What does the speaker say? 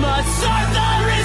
must serve the